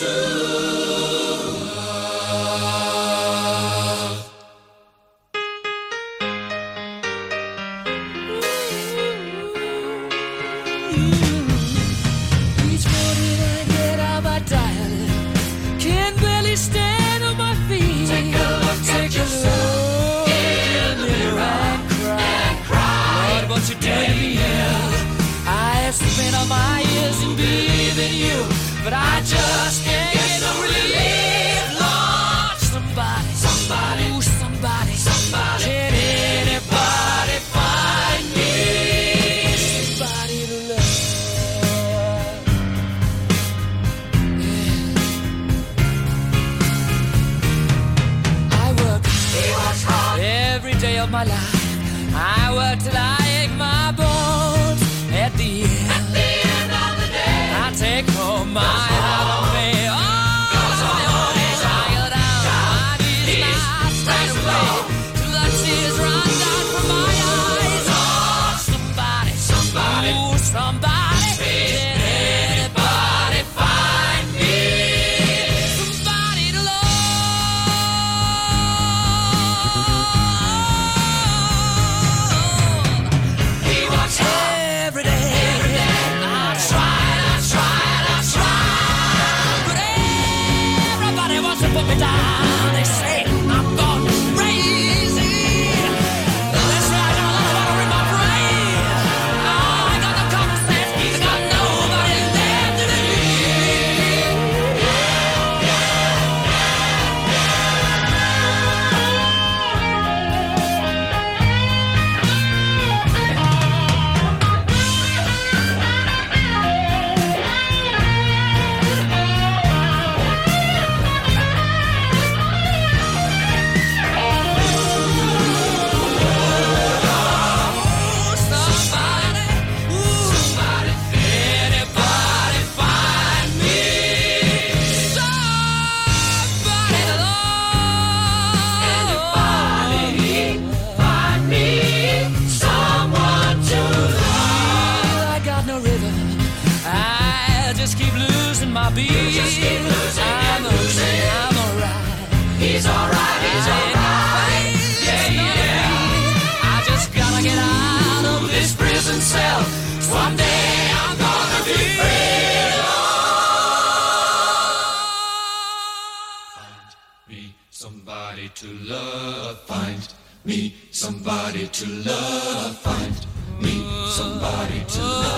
you. But I just can't get no relief. Lord, somebody, somebody, ooh, somebody, somebody. Can anybody find me somebody to love? I work, every day of my life. I work till I ache my bones. At the end, losing my beat. just keep losing I'm losing. I'm alright. He's alright. He's alright. Yeah, yeah. I just gotta get out of this prison cell. Someday I'm gonna be free. me somebody to love. Find me somebody to love. Find me somebody to love.